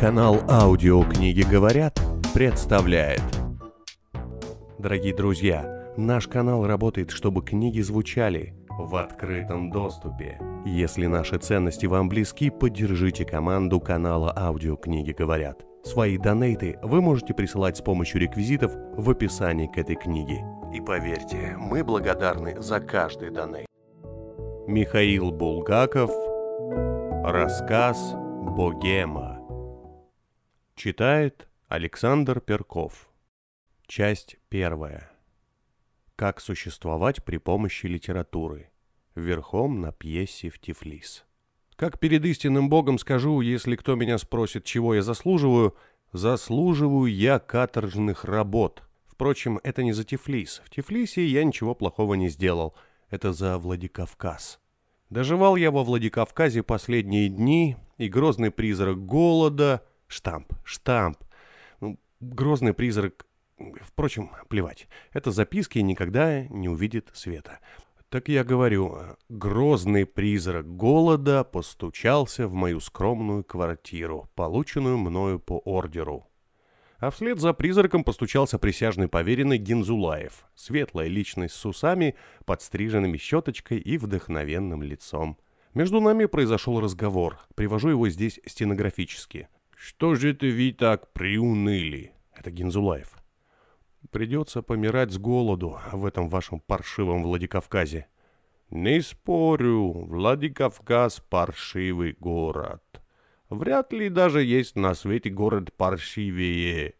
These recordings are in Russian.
Канал «Аудиокниги говорят» представляет Дорогие друзья, наш канал работает, чтобы книги звучали в открытом доступе. Если наши ценности вам близки, поддержите команду канала «Аудиокниги говорят». Свои донейты вы можете присылать с помощью реквизитов в описании к этой книге. И поверьте, мы благодарны за каждый донейт. Михаил Булгаков Рассказ «Богема» Читает Александр Перков Часть первая Как существовать при помощи литературы Верхом на пьесе в Тифлис Как перед истинным Богом скажу, если кто меня спросит, чего я заслуживаю, заслуживаю я каторжных работ. Впрочем, это не за Тифлис. В Тифлисе я ничего плохого не сделал. Это за Владикавказ. Доживал я во Владикавказе последние дни, и грозный призрак голода... Штамп, штамп. Ну, грозный призрак... Впрочем, плевать. Это записки никогда не увидит света. Так я говорю, грозный призрак голода постучался в мою скромную квартиру, полученную мною по ордеру а вслед за призраком постучался присяжный поверенный Гензулаев, светлая личность с усами, подстриженными щеточкой и вдохновенным лицом. Между нами произошел разговор, привожу его здесь стенографически. «Что же это вы так приуныли?» Это Гензулаев. «Придется помирать с голоду в этом вашем паршивом Владикавказе». «Не спорю, Владикавказ – паршивый город». Вряд ли даже есть на свете город паршивее.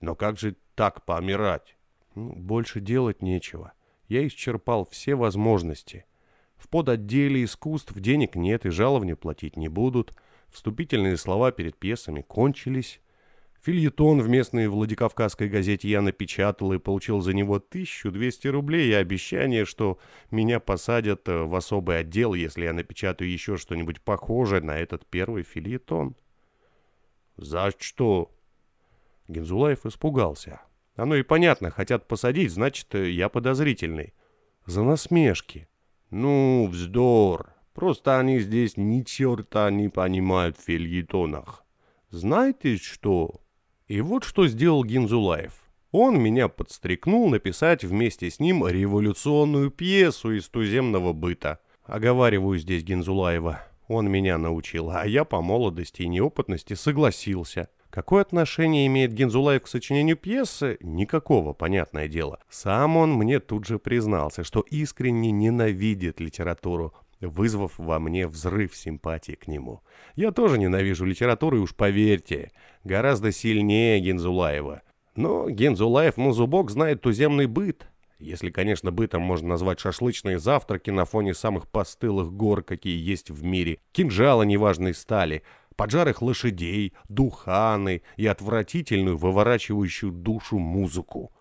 Но как же так помирать? Ну, больше делать нечего. Я исчерпал все возможности. В подотделе искусств денег нет и жаловни платить не будут. Вступительные слова перед пьесами кончились. Фильетон в местной Владикавказской газете я напечатал и получил за него 1200 рублей и обещание, что меня посадят э, в особый отдел, если я напечатаю еще что-нибудь похожее на этот первый фильетон. «За что?» Гензулаев испугался. «Оно и понятно, хотят посадить, значит, э, я подозрительный. За насмешки». «Ну, вздор. Просто они здесь ни черта не понимают в фильетонах. Знаете что?» И вот что сделал Гинзулаев. Он меня подстрекнул написать вместе с ним революционную пьесу из туземного быта. Оговариваю здесь Гинзулаева. Он меня научил, а я по молодости и неопытности согласился. Какое отношение имеет Гензулаев к сочинению пьесы? Никакого, понятное дело. Сам он мне тут же признался, что искренне ненавидит литературу, вызвав во мне взрыв симпатии к нему. Я тоже ненавижу литературу, и уж поверьте, гораздо сильнее Гензулаева. Но Гензулаев на зубок знает туземный быт. Если, конечно, бытом можно назвать шашлычные завтраки на фоне самых постылых гор, какие есть в мире, кинжала неважной стали, поджарых лошадей, духаны и отвратительную, выворачивающую душу музыку.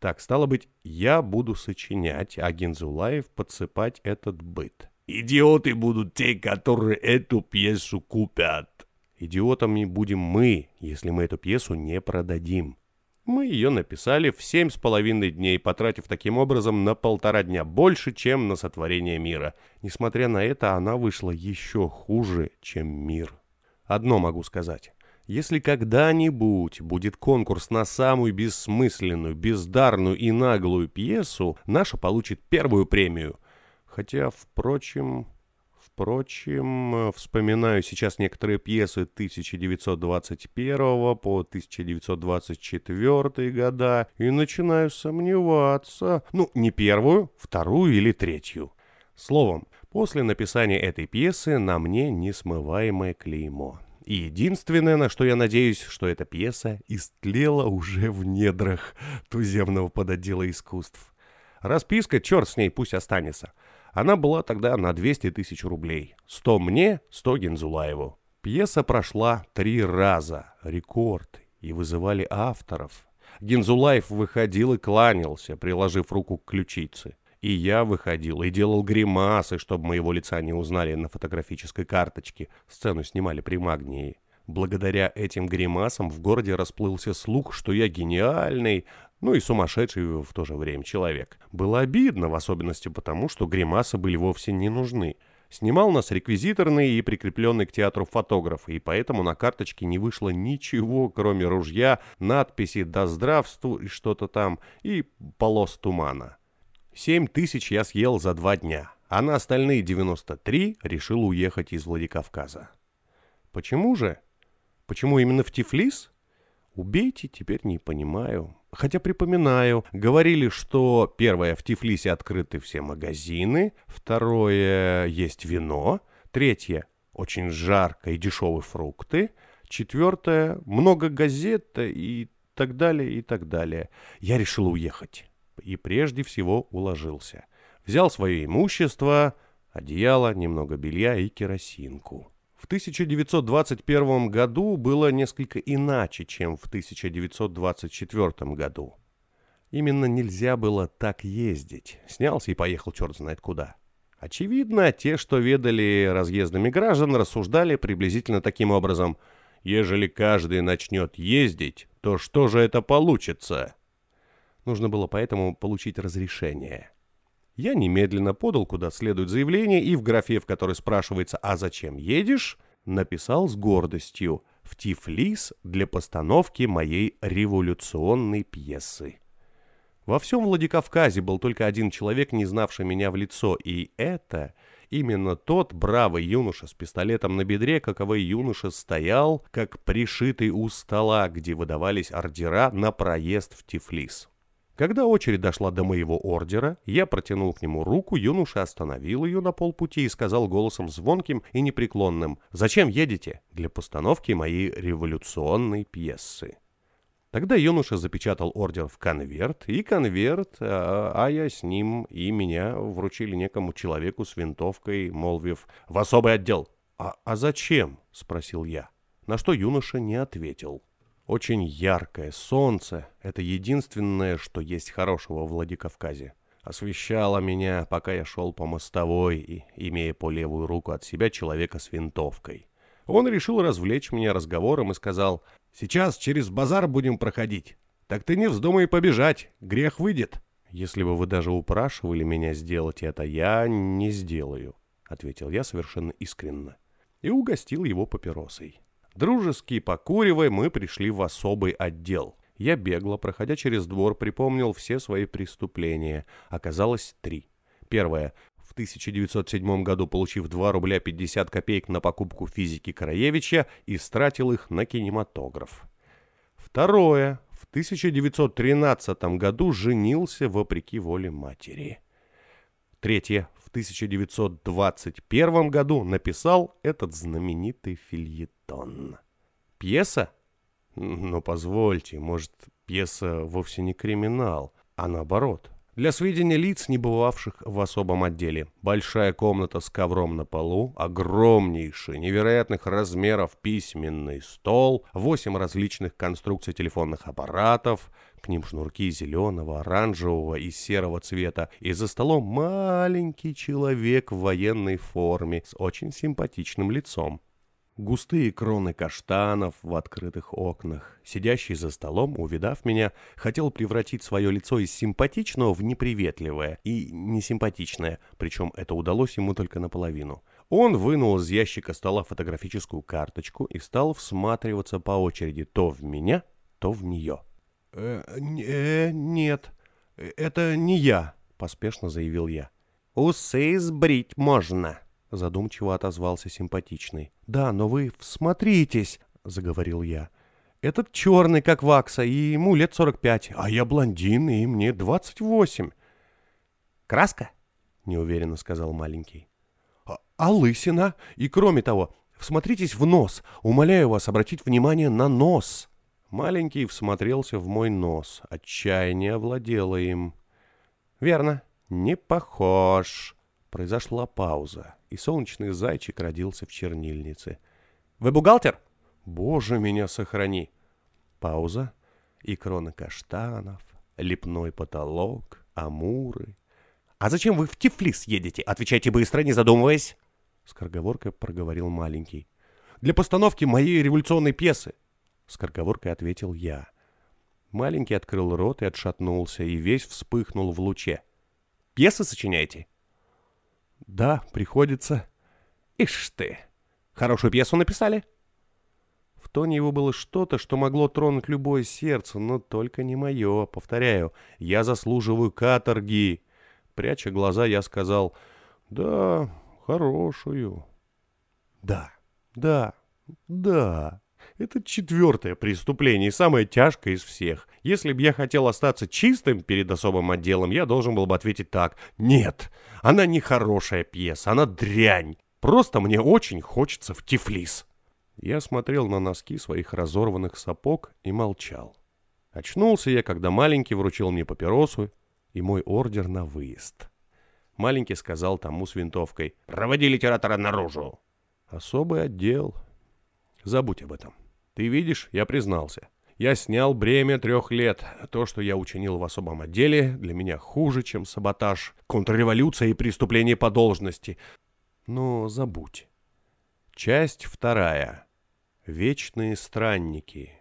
Так, стало быть, я буду сочинять, а Гензулаев подсыпать этот быт. Идиоты будут те, которые эту пьесу купят. Идиотами будем мы, если мы эту пьесу не продадим. Мы ее написали в семь с половиной дней, потратив таким образом на полтора дня больше, чем на сотворение мира. Несмотря на это, она вышла еще хуже, чем мир. Одно могу сказать. Если когда-нибудь будет конкурс на самую бессмысленную, бездарную и наглую пьесу, наша получит первую премию – Хотя, впрочем, впрочем, вспоминаю сейчас некоторые пьесы 1921 по 1924 года и начинаю сомневаться. Ну, не первую, вторую или третью. Словом, после написания этой пьесы на мне несмываемое клеймо. И единственное, на что я надеюсь, что эта пьеса истлела уже в недрах туземного подотдела искусств. Расписка, черт с ней, пусть останется. Она была тогда на 200 тысяч рублей. 100 мне, 100 Гензулаеву. Пьеса прошла три раза. Рекорд. И вызывали авторов. Гензулаев выходил и кланялся, приложив руку к ключице. И я выходил и делал гримасы, чтобы моего лица не узнали на фотографической карточке. Сцену снимали при магнии. Благодаря этим гримасам в городе расплылся слух, что я гениальный, ну и сумасшедший в то же время человек. Было обидно, в особенности потому, что гримасы были вовсе не нужны. Снимал нас реквизиторный и прикрепленный к театру фотограф, и поэтому на карточке не вышло ничего, кроме ружья, надписи «Да здравствуй» и что-то там, и полос тумана. Семь тысяч я съел за два дня, а на остальные 93 решил уехать из Владикавказа. Почему же? Почему именно в Тифлис? Убейте, теперь не понимаю. Хотя припоминаю, говорили, что первое, в Тифлисе открыты все магазины, второе, есть вино, третье, очень жарко и дешевые фрукты, четвертое, много газет и так далее, и так далее. Я решил уехать. И прежде всего уложился. Взял свое имущество, одеяло, немного белья и керосинку. В 1921 году было несколько иначе, чем в 1924 году. Именно нельзя было так ездить. Снялся и поехал черт знает куда. Очевидно, те, что ведали разъездами граждан, рассуждали приблизительно таким образом. Ежели каждый начнет ездить, то что же это получится? Нужно было поэтому получить разрешение. Я немедленно подал куда следует заявление и в графе, в которой спрашивается «А зачем едешь?», написал с гордостью «В Тифлис для постановки моей революционной пьесы». Во всем Владикавказе был только один человек, не знавший меня в лицо, и это именно тот бравый юноша с пистолетом на бедре, каковой юноша стоял, как пришитый у стола, где выдавались ордера на проезд в Тифлис. Когда очередь дошла до моего ордера, я протянул к нему руку, юноша остановил ее на полпути и сказал голосом звонким и непреклонным «Зачем едете?» для постановки моей революционной пьесы. Тогда юноша запечатал ордер в конверт, и конверт, а, а я с ним, и меня вручили некому человеку с винтовкой, молвив «В особый отдел». «А, а зачем?» — спросил я. На что юноша не ответил. Очень яркое солнце — это единственное, что есть хорошего в Владикавказе. Освещало меня, пока я шел по мостовой, и, имея по левую руку от себя человека с винтовкой. Он решил развлечь меня разговором и сказал, «Сейчас через базар будем проходить. Так ты не вздумай побежать, грех выйдет». «Если бы вы даже упрашивали меня сделать это, я не сделаю», — ответил я совершенно искренно. И угостил его папиросой. Дружески покуривая, мы пришли в особый отдел. Я бегло, проходя через двор, припомнил все свои преступления. Оказалось три. Первое. В 1907 году, получив 2 рубля 50 копеек на покупку физики Краевича, истратил их на кинематограф. Второе. В 1913 году женился вопреки воле матери. Третье. 1921 году написал этот знаменитый фильетон. Пьеса? Но позвольте, может, пьеса вовсе не криминал, а наоборот. Для сведения лиц, не бывавших в особом отделе. Большая комната с ковром на полу, огромнейший, невероятных размеров письменный стол, восемь различных конструкций телефонных аппаратов, к ним шнурки зеленого, оранжевого и серого цвета, и за столом маленький человек в военной форме с очень симпатичным лицом. Густые кроны каштанов в открытых окнах. Сидящий за столом, увидав меня, хотел превратить свое лицо из симпатичного в неприветливое и несимпатичное, причем это удалось ему только наполовину. Он вынул из ящика стола фотографическую карточку и стал всматриваться по очереди то в меня, то в нее. «Э, э, «Нет, это не я», — поспешно заявил я. «Усы сбрить можно», — задумчиво отозвался симпатичный. «Да, но вы всмотритесь», — заговорил я. «Этот черный, как вакса, и ему лет сорок пять, а я блондин, и мне двадцать восемь». «Краска?» — неуверенно сказал маленький. А, «А лысина? И кроме того, всмотритесь в нос. Умоляю вас обратить внимание на нос». Маленький всмотрелся в мой нос. Отчаяние овладело им. «Верно, не похож». Произошла пауза, и солнечный зайчик родился в чернильнице. «Вы бухгалтер?» «Боже, меня сохрани!» Пауза, и крона каштанов, лепной потолок, амуры. «А зачем вы в Тифлис едете? Отвечайте быстро, не задумываясь!» Скороговоркой проговорил маленький. «Для постановки моей революционной пьесы!» Скороговоркой ответил я. Маленький открыл рот и отшатнулся, и весь вспыхнул в луче. «Пьесы сочиняете?» «Да, приходится», Ишь ты! Хорошую пьесу написали?» В тоне его было что-то, что могло тронуть любое сердце, но только не мое. Повторяю, я заслуживаю каторги. Пряча глаза, я сказал, «Да, хорошую». «Да, да, да». Это четвертое преступление и самое тяжкое из всех. Если бы я хотел остаться чистым перед особым отделом, я должен был бы ответить так. Нет, она не хорошая пьеса, она дрянь. Просто мне очень хочется в Тифлис. Я смотрел на носки своих разорванных сапог и молчал. Очнулся я, когда маленький вручил мне папиросу и мой ордер на выезд. Маленький сказал тому с винтовкой «Проводи литератора наружу». Особый отдел. Забудь об этом. Ты видишь, я признался. Я снял бремя трех лет. То, что я учинил в особом отделе, для меня хуже, чем саботаж, контрреволюция и преступление по должности. Но забудь. Часть вторая. Вечные странники.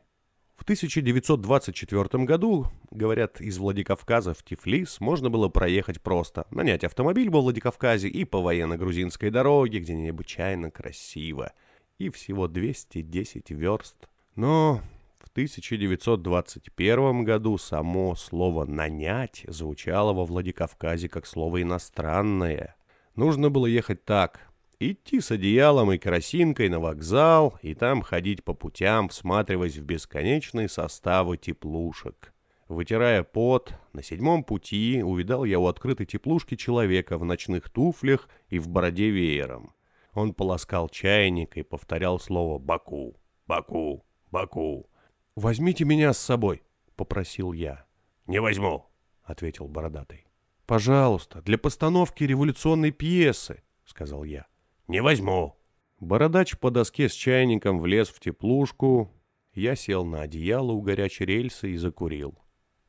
В 1924 году, говорят, из Владикавказа в Тифлис можно было проехать просто, нанять автомобиль во Владикавказе и по военно-грузинской дороге, где необычайно красиво, и всего 210 верст. Но в 1921 году само слово «нанять» звучало во Владикавказе как слово иностранное. Нужно было ехать так – Идти с одеялом и керосинкой на вокзал, и там ходить по путям, всматриваясь в бесконечные составы теплушек. Вытирая пот, на седьмом пути увидал я у открытой теплушки человека в ночных туфлях и в бороде веером. Он полоскал чайник и повторял слово «Баку, Баку, Баку». «Возьмите меня с собой», — попросил я. «Не возьму», — ответил бородатый. «Пожалуйста, для постановки революционной пьесы», — сказал я. «Не возьму». Бородач по доске с чайником влез в теплушку. Я сел на одеяло у горячей рельсы и закурил.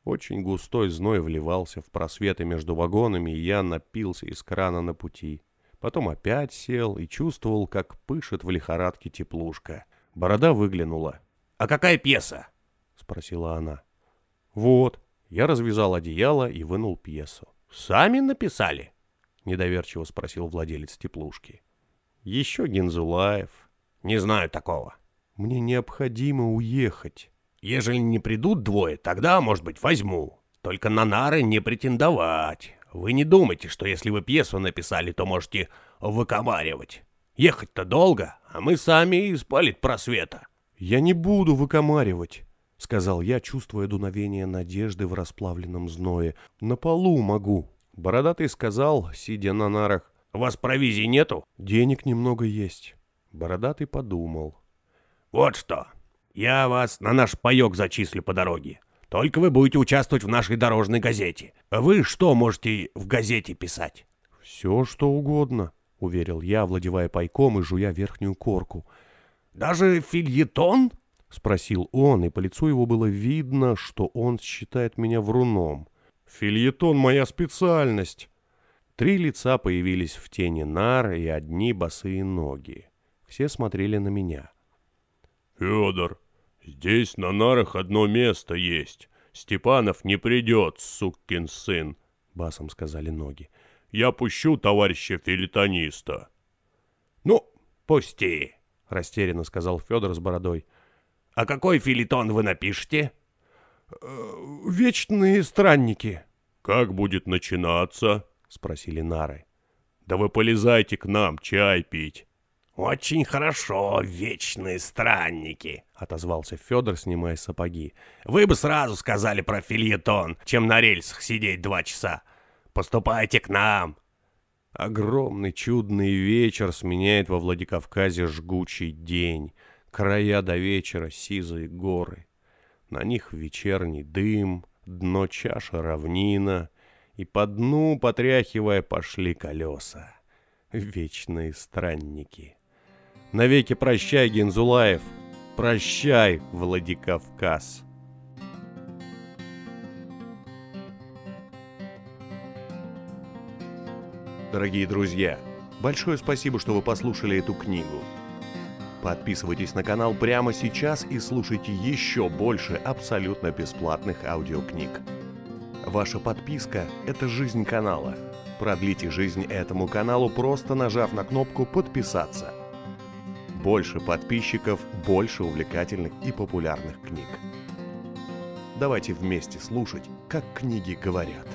Очень густой зной вливался в просветы между вагонами, и я напился из крана на пути. Потом опять сел и чувствовал, как пышет в лихорадке теплушка. Борода выглянула. «А какая пьеса?» — спросила она. «Вот». Я развязал одеяло и вынул пьесу. «Сами написали?» — недоверчиво спросил владелец теплушки. Еще Гензулаев. Не знаю такого. Мне необходимо уехать. Ежели не придут двое, тогда, может быть, возьму. Только на нары не претендовать. Вы не думайте, что если вы пьесу написали, то можете выкомаривать. Ехать-то долго, а мы сами из просвета. Я не буду выкомаривать. — сказал я, чувствуя дуновение надежды в расплавленном зное. «На полу могу». Бородатый сказал, сидя на нарах, у вас провизии нету? Денег немного есть. Бородатый подумал. Вот что. Я вас на наш паёк зачислю по дороге. Только вы будете участвовать в нашей дорожной газете. Вы что можете в газете писать? Все, что угодно, уверил я, владевая пайком и жуя верхнюю корку. Даже фильетон? Спросил он, и по лицу его было видно, что он считает меня вруном. «Фильетон — моя специальность», Три лица появились в тени нар и одни босые ноги. Все смотрели на меня. «Федор, здесь на нарах одно место есть. Степанов не придет, сукин сын», — басом сказали ноги. «Я пущу товарища филитониста». «Ну, пусти», — растерянно сказал Федор с бородой. «А какой филитон вы напишете?» «Э, «Вечные странники». «Как будет начинаться?» — спросили нары. «Да вы полезайте к нам чай пить». «Очень хорошо, вечные странники», — отозвался Федор, снимая сапоги. «Вы бы сразу сказали про фильетон, чем на рельсах сидеть два часа. Поступайте к нам». Огромный чудный вечер сменяет во Владикавказе жгучий день. Края до вечера сизые горы. На них вечерний дым, дно чаши равнина — и по дну, потряхивая, пошли колеса. Вечные странники. Навеки прощай, Гензулаев, прощай, Владикавказ. Дорогие друзья, большое спасибо, что вы послушали эту книгу. Подписывайтесь на канал прямо сейчас и слушайте еще больше абсолютно бесплатных аудиокниг. Ваша подписка – это жизнь канала. Продлите жизнь этому каналу, просто нажав на кнопку «Подписаться». Больше подписчиков, больше увлекательных и популярных книг. Давайте вместе слушать, как книги говорят.